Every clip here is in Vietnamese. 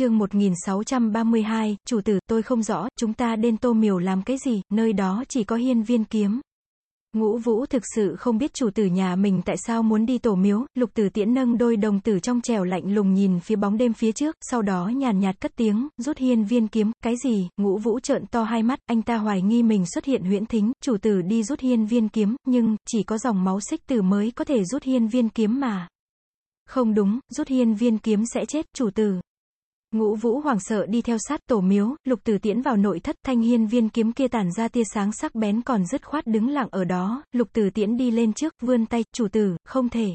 chương 1632, chủ tử, tôi không rõ, chúng ta đến tô miều làm cái gì, nơi đó chỉ có hiên viên kiếm. Ngũ Vũ thực sự không biết chủ tử nhà mình tại sao muốn đi tổ miếu, lục tử tiễn nâng đôi đồng tử trong trèo lạnh lùng nhìn phía bóng đêm phía trước, sau đó nhàn nhạt cất tiếng, rút hiên viên kiếm, cái gì, ngũ Vũ trợn to hai mắt, anh ta hoài nghi mình xuất hiện huyễn thính, chủ tử đi rút hiên viên kiếm, nhưng, chỉ có dòng máu xích tử mới có thể rút hiên viên kiếm mà. Không đúng, rút hiên viên kiếm sẽ chết, chủ tử. Ngũ Vũ hoàng sợ đi theo sát tổ miếu, lục tử tiễn vào nội thất, thanh hiên viên kiếm kia tản ra tia sáng sắc bén còn dứt khoát đứng lặng ở đó, lục tử tiễn đi lên trước, vươn tay, chủ tử, không thể.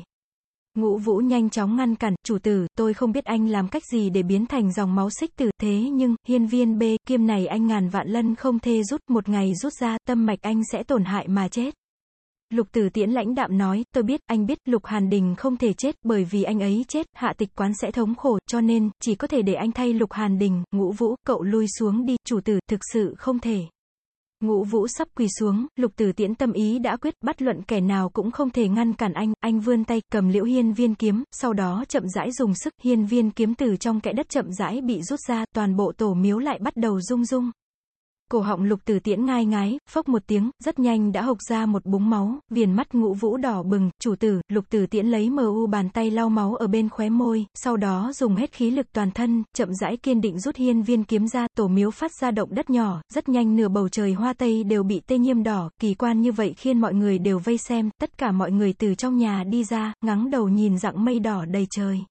Ngũ Vũ nhanh chóng ngăn cản, chủ tử, tôi không biết anh làm cách gì để biến thành dòng máu xích tử, thế nhưng, hiên viên B, kiêm này anh ngàn vạn lân không thê rút, một ngày rút ra, tâm mạch anh sẽ tổn hại mà chết. Lục Tử Tiễn lãnh đạm nói, tôi biết, anh biết, Lục Hàn Đình không thể chết, bởi vì anh ấy chết, hạ tịch quán sẽ thống khổ, cho nên, chỉ có thể để anh thay Lục Hàn Đình, ngũ vũ, cậu lui xuống đi, chủ tử, thực sự không thể. Ngũ vũ sắp quỳ xuống, lục tử tiễn tâm ý đã quyết, bắt luận kẻ nào cũng không thể ngăn cản anh, anh vươn tay, cầm liễu hiên viên kiếm, sau đó chậm rãi dùng sức, hiên viên kiếm từ trong kẽ đất chậm rãi bị rút ra, toàn bộ tổ miếu lại bắt đầu rung rung. Cổ họng lục tử tiễn ngai ngái, phốc một tiếng, rất nhanh đã hộc ra một búng máu, viền mắt ngũ vũ đỏ bừng, chủ tử, lục tử tiễn lấy mờ u bàn tay lau máu ở bên khóe môi, sau đó dùng hết khí lực toàn thân, chậm rãi kiên định rút hiên viên kiếm ra, tổ miếu phát ra động đất nhỏ, rất nhanh nửa bầu trời hoa tây đều bị tê nhiêm đỏ, kỳ quan như vậy khiến mọi người đều vây xem, tất cả mọi người từ trong nhà đi ra, ngắng đầu nhìn dạng mây đỏ đầy trời.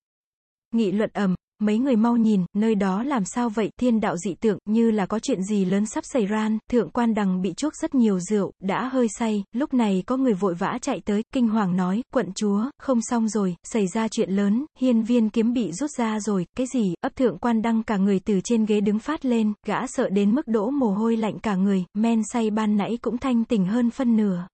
Nghị luận ầm, mấy người mau nhìn, nơi đó làm sao vậy, thiên đạo dị tượng, như là có chuyện gì lớn sắp xảy ra, thượng quan đằng bị chuốc rất nhiều rượu, đã hơi say, lúc này có người vội vã chạy tới, kinh hoàng nói, quận chúa, không xong rồi, xảy ra chuyện lớn, hiên viên kiếm bị rút ra rồi, cái gì, ấp thượng quan đăng cả người từ trên ghế đứng phát lên, gã sợ đến mức đổ mồ hôi lạnh cả người, men say ban nãy cũng thanh tỉnh hơn phân nửa.